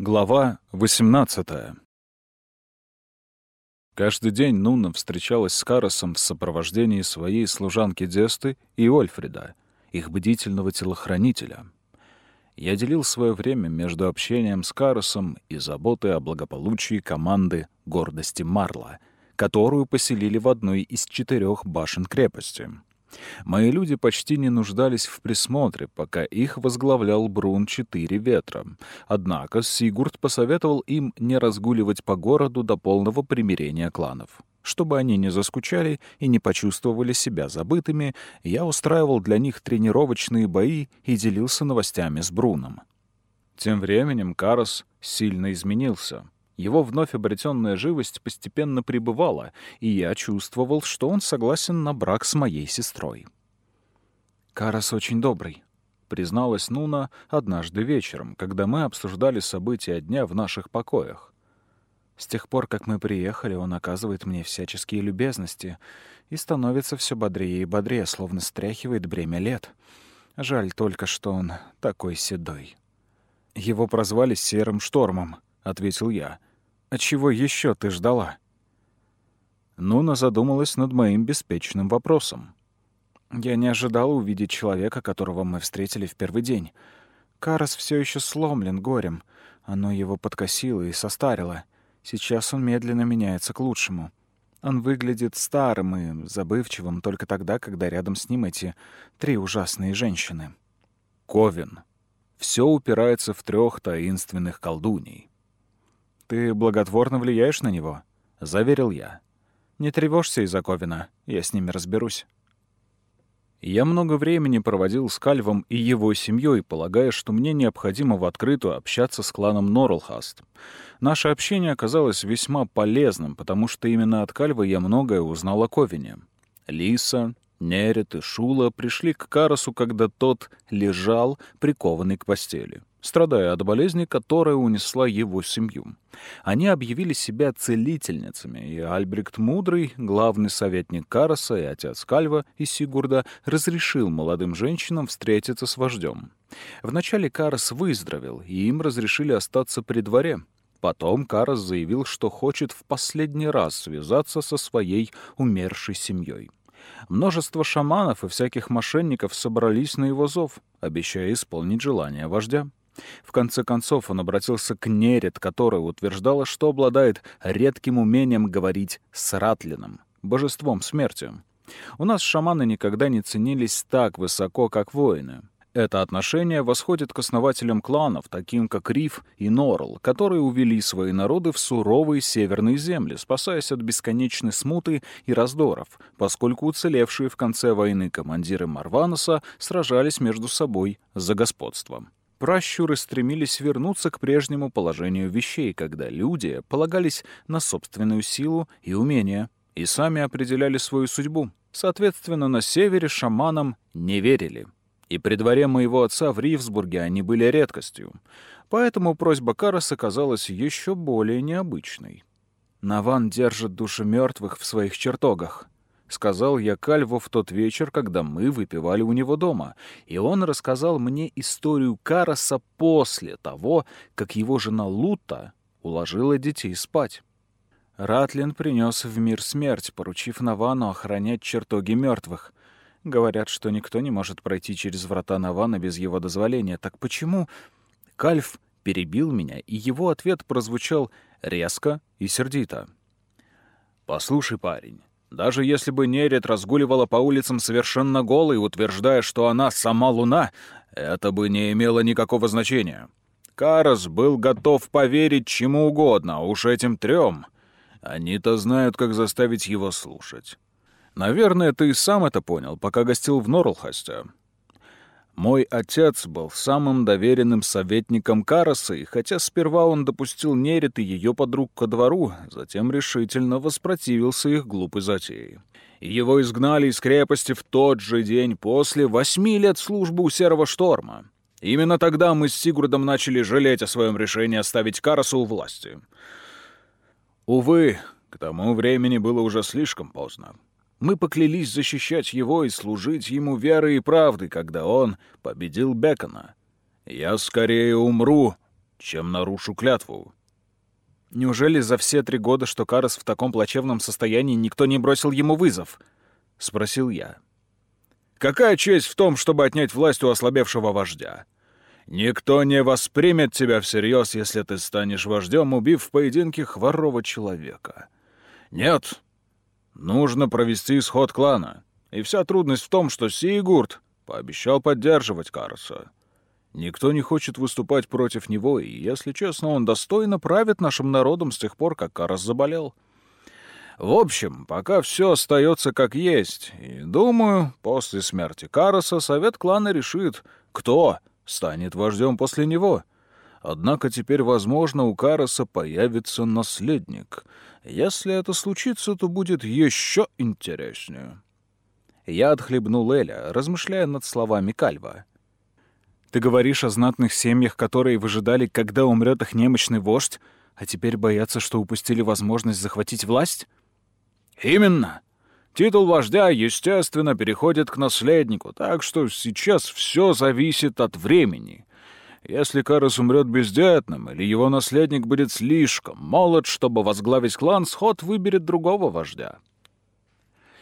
Глава 18 Каждый день Нуна встречалась с Каросом в сопровождении своей служанки Десты и Ольфрида, их бдительного телохранителя. Я делил свое время между общением с Каросом и заботой о благополучии команды гордости Марла, которую поселили в одной из четырех башен крепости — Мои люди почти не нуждались в присмотре, пока их возглавлял Брун Четыре Ветра. Однако Сигурд посоветовал им не разгуливать по городу до полного примирения кланов. Чтобы они не заскучали и не почувствовали себя забытыми, я устраивал для них тренировочные бои и делился новостями с Бруном. Тем временем Карос сильно изменился — его вновь обретенная живость постепенно пребывала, и я чувствовал, что он согласен на брак с моей сестрой. «Карас очень добрый», — призналась Нуна однажды вечером, когда мы обсуждали события дня в наших покоях. «С тех пор, как мы приехали, он оказывает мне всяческие любезности и становится все бодрее и бодрее, словно стряхивает бремя лет. Жаль только, что он такой седой». «Его прозвали Серым Штормом», — ответил я. А чего еще ты ждала?» Нуна задумалась над моим беспечным вопросом. «Я не ожидала увидеть человека, которого мы встретили в первый день. Карас все еще сломлен горем. Оно его подкосило и состарило. Сейчас он медленно меняется к лучшему. Он выглядит старым и забывчивым только тогда, когда рядом с ним эти три ужасные женщины. Ковен. Все упирается в трех таинственных колдуней. Ты благотворно влияешь на него?» — заверил я. «Не тревожься из-за Ковина, я с ними разберусь». Я много времени проводил с Кальвом и его семьей, полагая, что мне необходимо в открытую общаться с кланом Норлхаст. Наше общение оказалось весьма полезным, потому что именно от Кальва я многое узнал о Ковине. Лиса, Нерет и Шула пришли к Карасу, когда тот лежал, прикованный к постели страдая от болезни, которая унесла его семью. Они объявили себя целительницами, и Альбрехт Мудрый, главный советник Караса и отец Кальва и Сигурда, разрешил молодым женщинам встретиться с вождем. Вначале Карас выздоровел, и им разрешили остаться при дворе. Потом Карас заявил, что хочет в последний раз связаться со своей умершей семьей. Множество шаманов и всяких мошенников собрались на его зов, обещая исполнить желание вождя. В конце концов он обратился к Нерет, которая утверждала, что обладает редким умением говорить с Ратлином, божеством смерти. У нас шаманы никогда не ценились так высоко, как воины. Это отношение восходит к основателям кланов, таким как Риф и Норл, которые увели свои народы в суровые северные земли, спасаясь от бесконечной смуты и раздоров, поскольку уцелевшие в конце войны командиры Марваноса сражались между собой за господством пращуры стремились вернуться к прежнему положению вещей, когда люди полагались на собственную силу и умения и сами определяли свою судьбу. Соответственно, на севере шаманам не верили. И при дворе моего отца в Ривсбурге они были редкостью. Поэтому просьба Караса казалась еще более необычной. Наван держит души мертвых в своих чертогах. — сказал я Кальву в тот вечер, когда мы выпивали у него дома, и он рассказал мне историю Караса после того, как его жена Лута уложила детей спать. Ратлин принес в мир смерть, поручив Навану охранять чертоги мертвых. Говорят, что никто не может пройти через врата Навана без его дозволения. Так почему? Кальф перебил меня, и его ответ прозвучал резко и сердито. «Послушай, парень, даже если бы Нерет разгуливала по улицам совершенно голой, утверждая, что она сама Луна, это бы не имело никакого значения. Карас был готов поверить чему угодно, уж этим трем. Они-то знают, как заставить его слушать. Наверное, ты сам это понял, пока гостил в Норлхасте. Мой отец был самым доверенным советником Караса, и хотя сперва он допустил Нерит и ее подруг ко двору, затем решительно воспротивился их глупой затее. И его изгнали из крепости в тот же день после восьми лет службы у Серого Шторма. Именно тогда мы с Сигурдом начали жалеть о своем решении оставить Карасу у власти. Увы, к тому времени было уже слишком поздно. Мы поклялись защищать его и служить ему верой и правдой, когда он победил Бекона. Я скорее умру, чем нарушу клятву. Неужели за все три года, что Карас в таком плачевном состоянии, никто не бросил ему вызов? Спросил я. Какая честь в том, чтобы отнять власть у ослабевшего вождя? Никто не воспримет тебя всерьез, если ты станешь вождем, убив в поединке хворого человека. Нет, нужно провести исход клана. И вся трудность в том, что Сигурд пообещал поддерживать Караса. Никто не хочет выступать против него, и, если честно, он достойно правит нашим народом с тех пор, как Карас заболел. В общем, пока все остается как есть, и, думаю, после смерти Караса совет клана решит, кто станет вождем после него. Однако теперь, возможно, у Караса появится наследник. Если это случится, то будет еще интереснее. Я отхлебнул Эля, размышляя над словами Кальва. «Ты говоришь о знатных семьях, которые выжидали, когда умрет их немощный вождь, а теперь боятся, что упустили возможность захватить власть?» «Именно. Титул вождя, естественно, переходит к наследнику, так что сейчас все зависит от времени. Если Карас умрет бездетным, или его наследник будет слишком молод, чтобы возглавить клан, сход выберет другого вождя.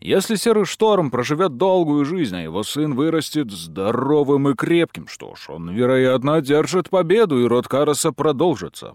Если Серый Шторм проживет долгую жизнь, а его сын вырастет здоровым и крепким, что ж, он, вероятно, одержит победу, и род Караса продолжится.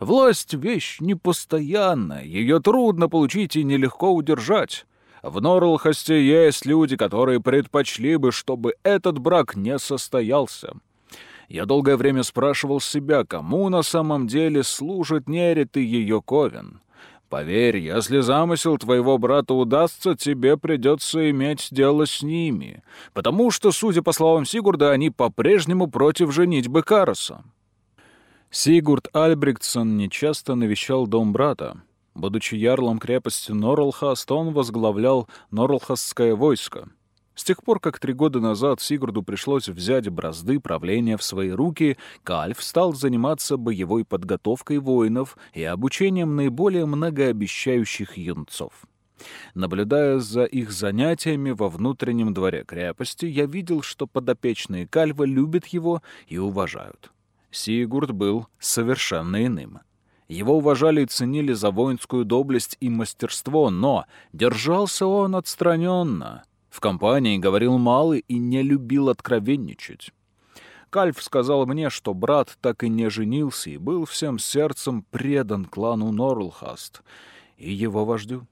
Власть — вещь непостоянная, ее трудно получить и нелегко удержать. В Норлхосте есть люди, которые предпочли бы, чтобы этот брак не состоялся. Я долгое время спрашивал себя, кому на самом деле служит Нерит и ее Ковен. Поверь, если замысел твоего брата удастся, тебе придется иметь дело с ними, потому что, судя по словам Сигурда, они по-прежнему против женитьбы Кароса. Сигурд Альбректсон нечасто навещал дом брата. Будучи ярлом крепости Норлхаст, он возглавлял Норлхастское войско — с тех пор, как три года назад Сигурду пришлось взять бразды правления в свои руки, Кальф стал заниматься боевой подготовкой воинов и обучением наиболее многообещающих юнцов. Наблюдая за их занятиями во внутреннем дворе крепости, я видел, что подопечные Кальва любят его и уважают. Сигурд был совершенно иным. Его уважали и ценили за воинскую доблесть и мастерство, но держался он отстраненно — в компании говорил мало и не любил откровенничать. Кальф сказал мне, что брат так и не женился и был всем сердцем предан клану Норлхаст и его вождю.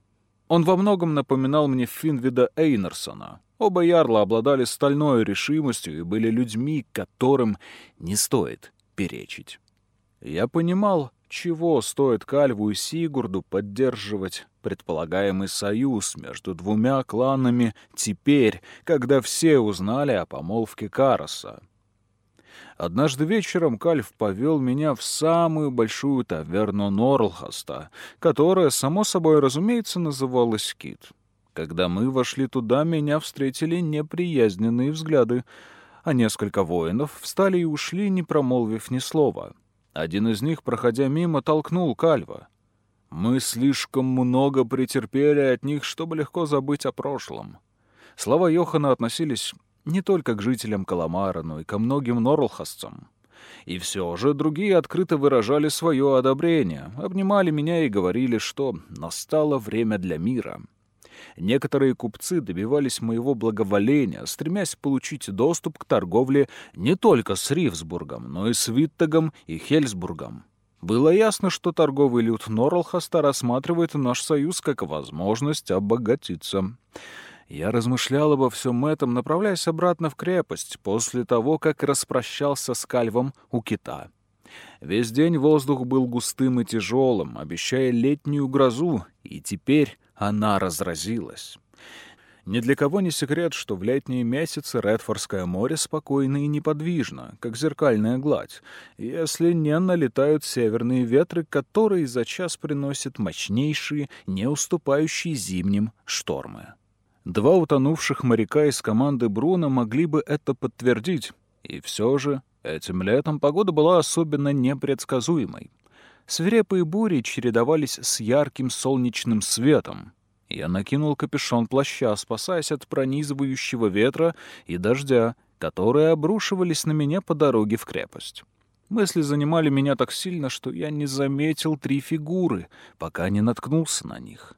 Он во многом напоминал мне Финвида Эйнерсона. Оба ярла обладали стальной решимостью и были людьми, которым не стоит перечить. Я понимал, чего стоит Кальву и Сигурду поддерживать предполагаемый союз между двумя кланами теперь, когда все узнали о помолвке Кароса. Однажды вечером Кальф повел меня в самую большую таверну Норлхаста, которая, само собой разумеется, называлась Кит. Когда мы вошли туда, меня встретили неприязненные взгляды, а несколько воинов встали и ушли, не промолвив ни слова. Один из них, проходя мимо, толкнул Кальва. Мы слишком много претерпели от них, чтобы легко забыть о прошлом. Слова Йохана относились не только к жителям Каламара, но и ко многим норлхасцам. И все же другие открыто выражали свое одобрение, обнимали меня и говорили, что настало время для мира. Некоторые купцы добивались моего благоволения, стремясь получить доступ к торговле не только с Ривсбургом, но и с Виттегом и Хельсбургом. Было ясно, что торговый люд Норлхаста рассматривает наш союз как возможность обогатиться. Я размышлял обо всем этом, направляясь обратно в крепость, после того, как распрощался с Кальвом у кита. Весь день воздух был густым и тяжелым, обещая летнюю грозу, и теперь она разразилась. Ни для кого не секрет, что в летние месяцы Редфордское море спокойно и неподвижно, как зеркальная гладь, если не налетают северные ветры, которые за час приносят мощнейшие, не уступающие зимним штормы. Два утонувших моряка из команды Бруно могли бы это подтвердить, и все же этим летом погода была особенно непредсказуемой. Свирепые бури чередовались с ярким солнечным светом, я накинул капюшон плаща, спасаясь от пронизывающего ветра и дождя, которые обрушивались на меня по дороге в крепость. Мысли занимали меня так сильно, что я не заметил три фигуры, пока не наткнулся на них.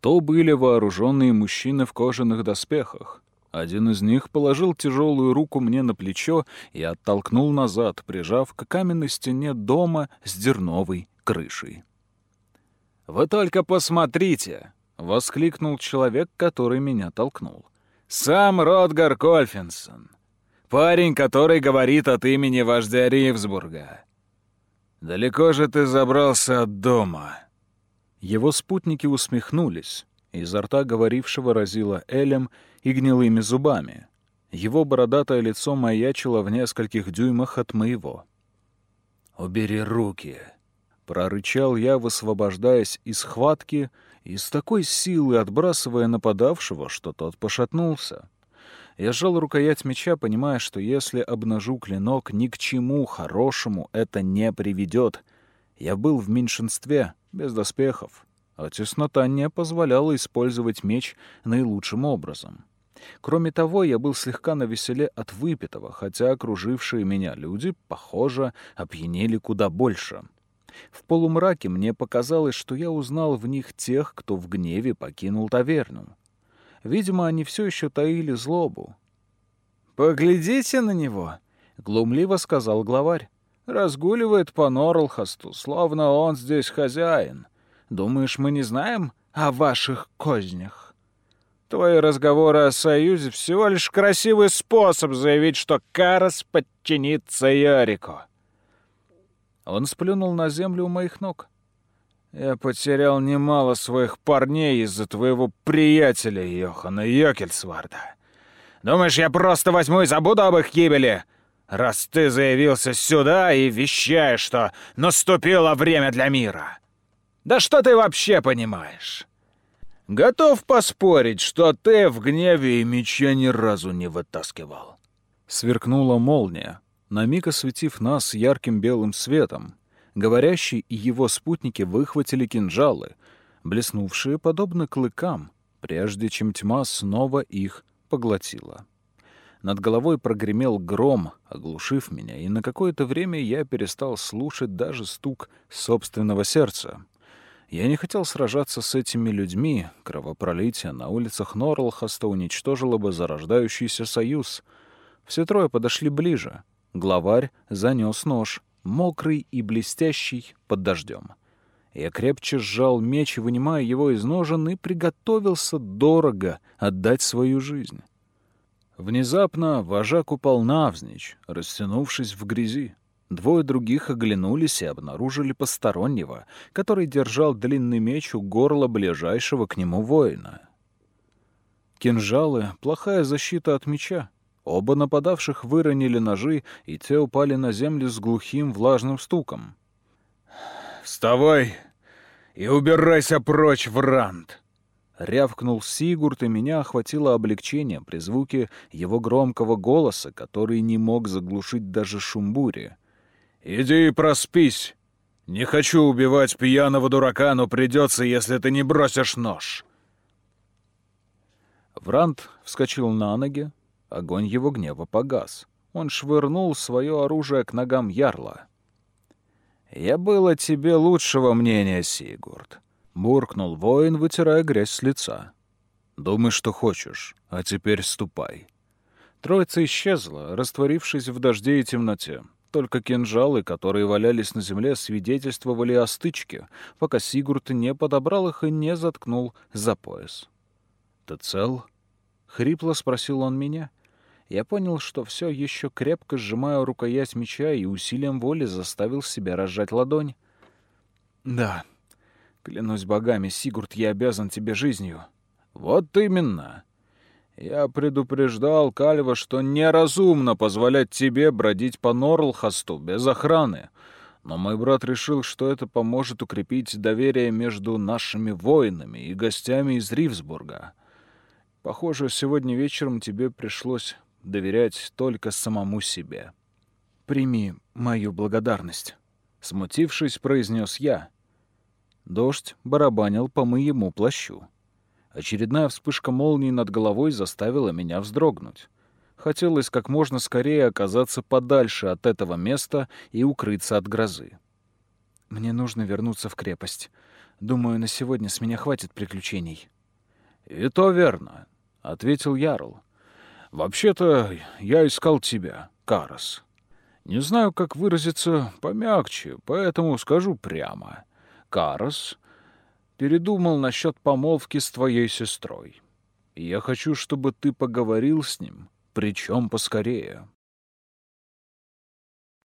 То были вооруженные мужчины в кожаных доспехах. Один из них положил тяжелую руку мне на плечо и оттолкнул назад, прижав к каменной стене дома с дерновой крышей. «Вы только посмотрите!» — воскликнул человек, который меня толкнул. «Сам Ротгар Кольфинсон, парень, который говорит от имени вождя Ривсбурга. Далеко же ты забрался от дома?» Его спутники усмехнулись. Изо рта говорившего разило элем и гнилыми зубами. Его бородатое лицо маячило в нескольких дюймах от моего. «Убери руки!» Прорычал я, высвобождаясь из схватки и с такой силой отбрасывая нападавшего, что тот пошатнулся. Я сжал рукоять меча, понимая, что если обнажу клинок, ни к чему хорошему это не приведет. Я был в меньшинстве, без доспехов, а теснота не позволяла использовать меч наилучшим образом. Кроме того, я был слегка навеселе от выпитого, хотя окружившие меня люди, похоже, опьянели куда больше — в полумраке мне показалось, что я узнал в них тех, кто в гневе покинул таверну. Видимо, они все еще таили злобу. «Поглядите на него!» — глумливо сказал главарь. «Разгуливает по Норлхасту, словно он здесь хозяин. Думаешь, мы не знаем о ваших кознях?» Твои разговоры о союзе — всего лишь красивый способ заявить, что Карас подчинится Ярику. Он сплюнул на землю у моих ног. «Я потерял немало своих парней из-за твоего приятеля Йохана Йокельсварда. Думаешь, я просто возьму и забуду об их гибели? Раз ты заявился сюда и вещаешь, что наступило время для мира. Да что ты вообще понимаешь?» Готов поспорить, что ты в гневе и меча ни разу не вытаскивал. Сверкнула молния, на миг осветив нас ярким белым светом. Говорящий и его спутники выхватили кинжалы, блеснувшие подобно клыкам, прежде чем тьма снова их поглотила. Над головой прогремел гром, оглушив меня, и на какое-то время я перестал слушать даже стук собственного сердца. Я не хотел сражаться с этими людьми. Кровопролитие на улицах Норлхаста уничтожило бы зарождающийся союз. Все трое подошли ближе. Главарь занес нож, мокрый и блестящий под дождем. Я крепче сжал меч, вынимая его из ножен, и приготовился дорого отдать свою жизнь. Внезапно вожак упал навзничь, растянувшись в грязи. Двое других оглянулись и обнаружили постороннего, который держал длинный меч у горла ближайшего к нему воина. Кинжалы — плохая защита от меча. Оба нападавших выронили ножи, и те упали на землю с глухим влажным стуком. «Вставай и убирайся прочь, Вранд!» Рявкнул Сигурд, и меня охватило облегчение при звуке его громкого голоса, который не мог заглушить даже шум бури. «Иди и проспись! Не хочу убивать пьяного дурака, но придется, если ты не бросишь нож!» Вранд вскочил на ноги, Огонь его гнева погас. Он швырнул свое оружие к ногам Ярла. «Я был о тебе лучшего мнения, Сигурд», — буркнул воин, вытирая грязь с лица. «Думай, что хочешь, а теперь ступай». Троица исчезла, растворившись в дожде и темноте. Только кинжалы, которые валялись на земле, свидетельствовали о стычке, пока Сигурд не подобрал их и не заткнул за пояс. «Ты цел?» — хрипло спросил он меня. Я понял, что все еще крепко сжимаю рукоять меча и усилием воли заставил себя разжать ладонь. «Да, клянусь богами, Сигурд, я обязан тебе жизнью». «Вот именно. Я предупреждал Кальва, что неразумно позволять тебе бродить по Норлхасту без охраны. Но мой брат решил, что это поможет укрепить доверие между нашими воинами и гостями из Ривсбурга. Похоже, сегодня вечером тебе пришлось доверять только самому себе. «Прими мою благодарность», — смутившись, произнес я. Дождь барабанил по моему плащу. Очередная вспышка молнии над головой заставила меня вздрогнуть. Хотелось как можно скорее оказаться подальше от этого места и укрыться от грозы. «Мне нужно вернуться в крепость. Думаю, на сегодня с меня хватит приключений». «И то верно», — ответил Ярл. «Вообще-то я искал тебя, Карас. Не знаю, как выразиться помягче, поэтому скажу прямо. Карас передумал насчет помолвки с твоей сестрой. Я хочу, чтобы ты поговорил с ним причем поскорее.